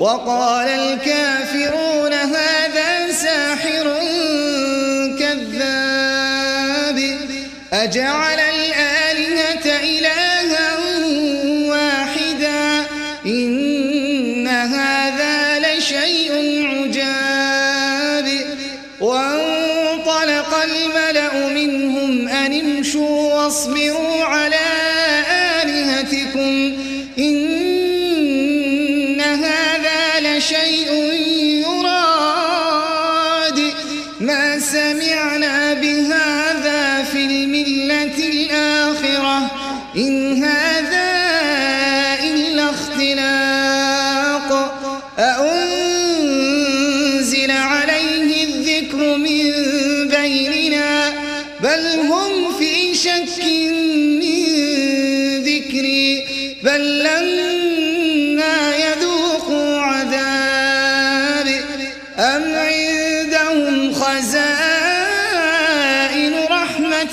وقال الكافرون هذا ساحر كذاب. أجعل الآلهة ما سمعنا بهذا في الملة الآخرة. إن هذا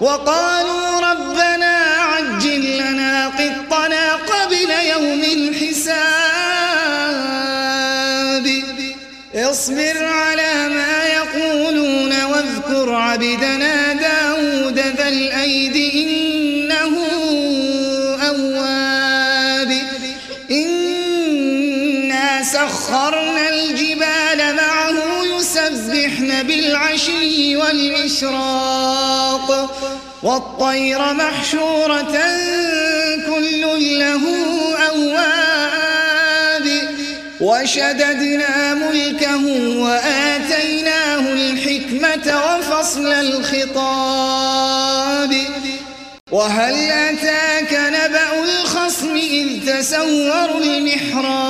وقالوا ربنا عجل لنا قطنا قبل يوم الحساب. اصبر والطير محشورة كل له أواب. وشددنا ملكه وآتيناه الحكمة وفصل الخطاب. وهل أتاك نبأ الخصم إذ تسوروا المحراب؟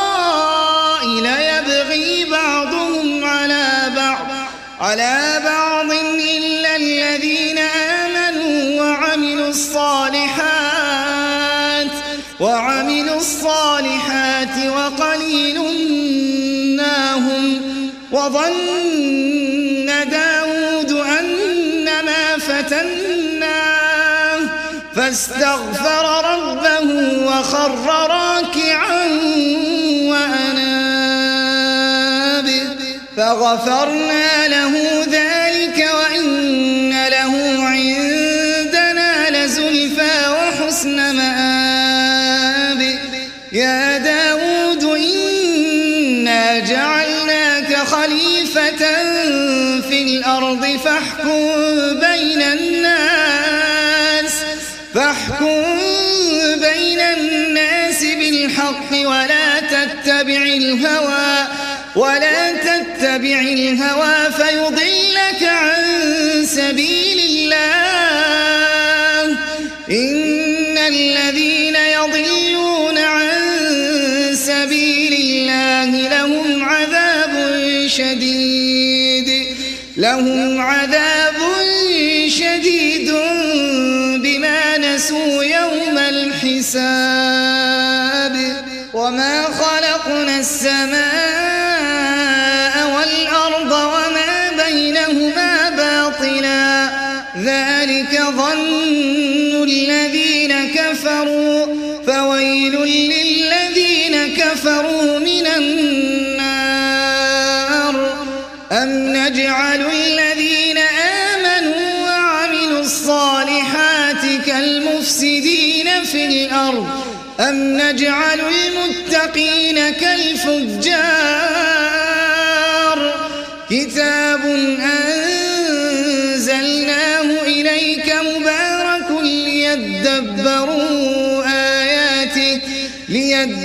وظن داود أن ما فتناه فاستغفر ربه وخر راكعا وأناب فغفرنا له ذلك تتبع الهوى فيضلك عن سبيل الله. إن الذين يضلون عن سبيل الله لهم عذاب شديد. لهم عذاب شديد بما نسوا يوم الحساب. وما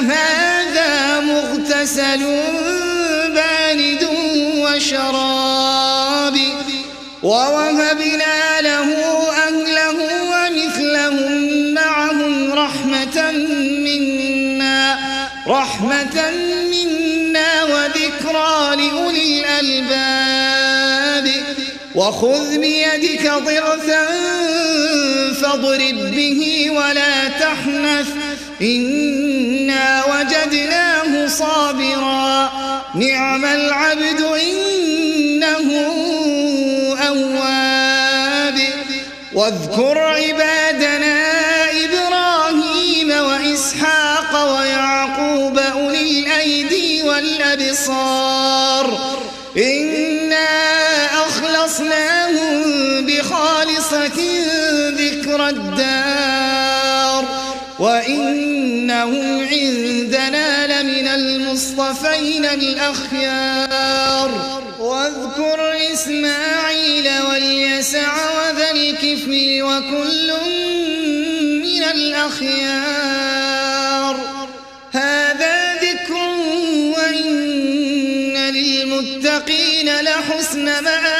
هذا مغتسل بارد وشراب. ووهبنا له أهله ومثلهم معهم رحمة منا رحمة منا وذكرى لأولي الألباب. وخذ بيدك ضغثا فاضرب به ولا تحنث إنا وجدناه صابرا. نعم العبد إنه أواب. واذكر عبادنا المصطفين الأخيار. واذكر إسماعيل واليسع وذا الكفل وكل من الأخيار. هذا ذكر وإن للمتقين لحسن مآب.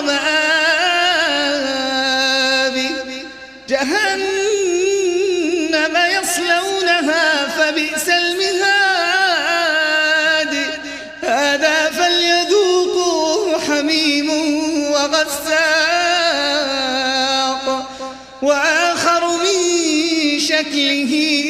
لشر مآب جهنم يصلونها فبئس المهاد. هذا فليذوقوه حميم وغساق. وآخر من شكله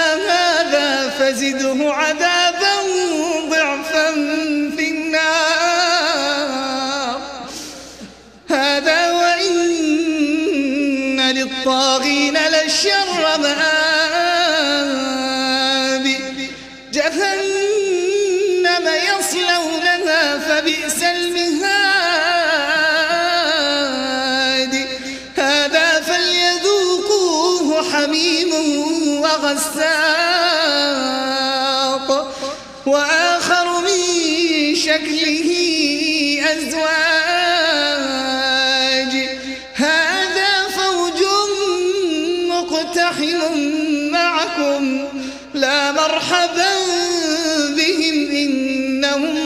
للطاغين لشر مآب. مقتحم معكم لا مرحبا بهم إنهم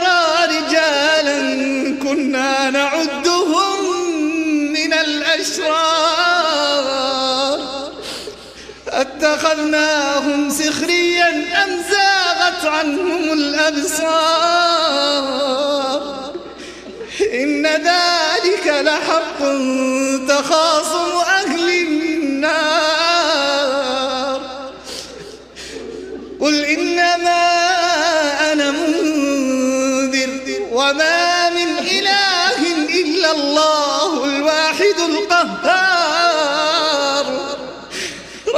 اتخذناهم سخريا أم زاغت عنهم الأبصار؟ إن ذلك لحق تخاصم أهل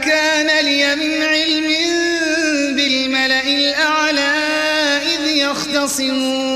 كان لي من علم بالملأ الأعلى إذ يختصمون.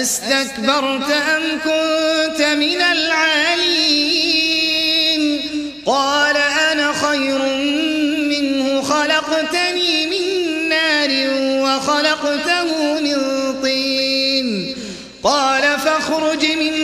أستكبرت أم كنت من العالين؟ قال أنا خير منه خلقتني من نار وخلقته من طين. قال فاخرج منها